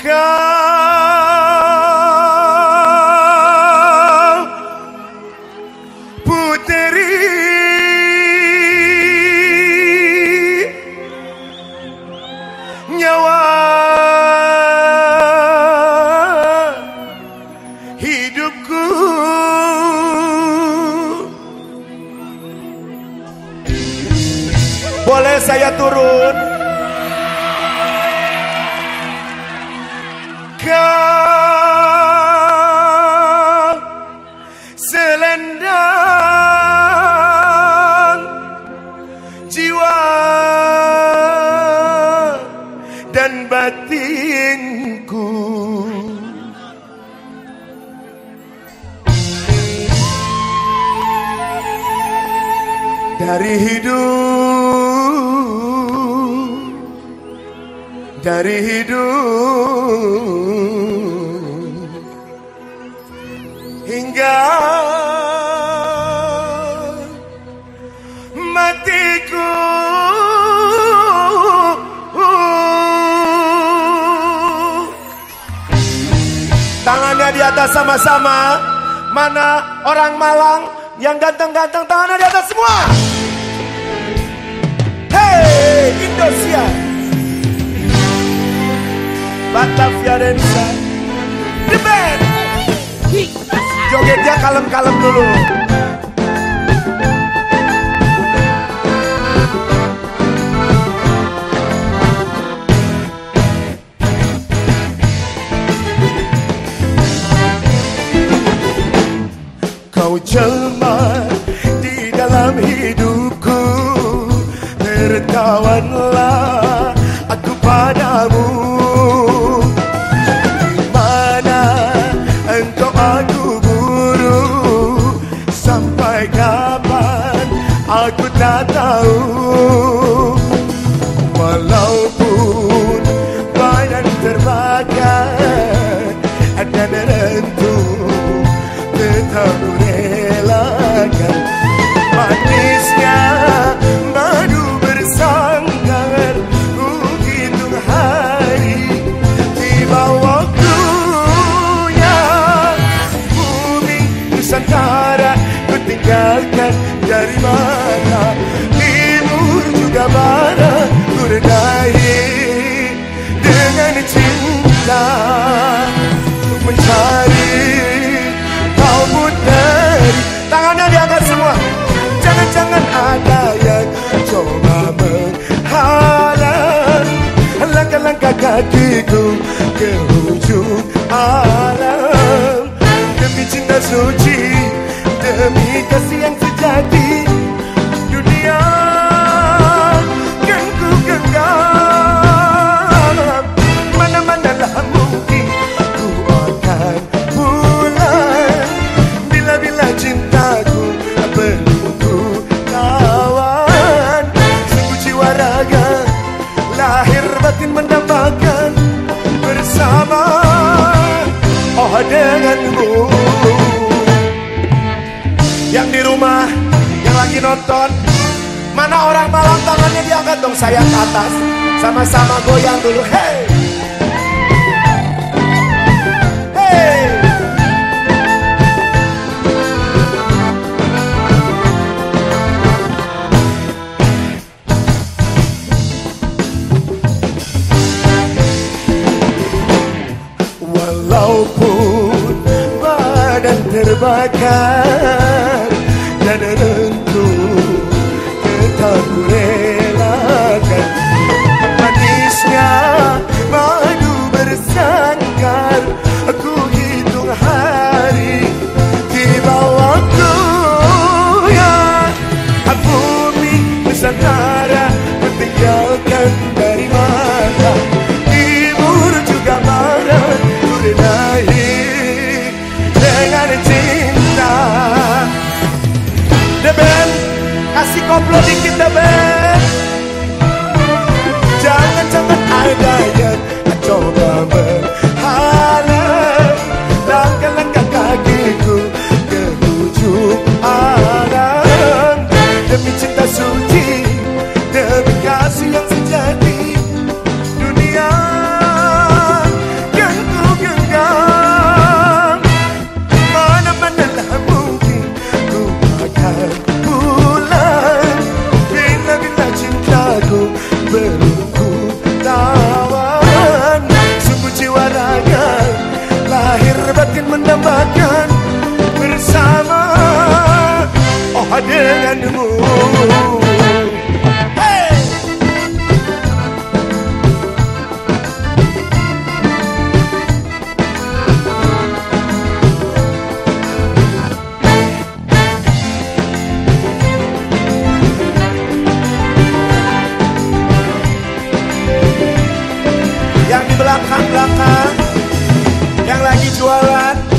Kau puteri nyawa hidupku Boleh saya turun? Kau selendang jiwa dan batinku. Dari hidup dari hidup hingga matiku. Tangannya di atas sama-sama. Mana orang Malang yang ganteng-ganteng? Tangannya di atas semua. Hey Indonesia Batavia Densa The Band Jogetnya kalem-kalem dulu. Kau jelma di dalam hidupku. Tertawanlah aku padamu Sampai kapan aku tak tahu. Walaupun badan terbakar Dan rentung tetap relakan. Manisnya tinggalkan dari mana? Timur juga barat Ku dengan cinta. Untuk mencari kau puteri Tangannya diangkat semua. Jangan-jangan ada yang coba menghalang Langkah-langkah kakiku ke Yang di rumah, yang lagi nonton. Mana orang malam tangannya diangkat dong saya ke atas. Sama-sama goyang dulu Hey! Walaupun badan terbakar meninggalkan dari mata timur juga barat ku redahi dengan cinta. The Band kasih koplo dikit The Band jangan-jangan ada coba menghalang berbatin mendambakan bersama. Oh denganmu! Yang di belakang-belakang lagi jualan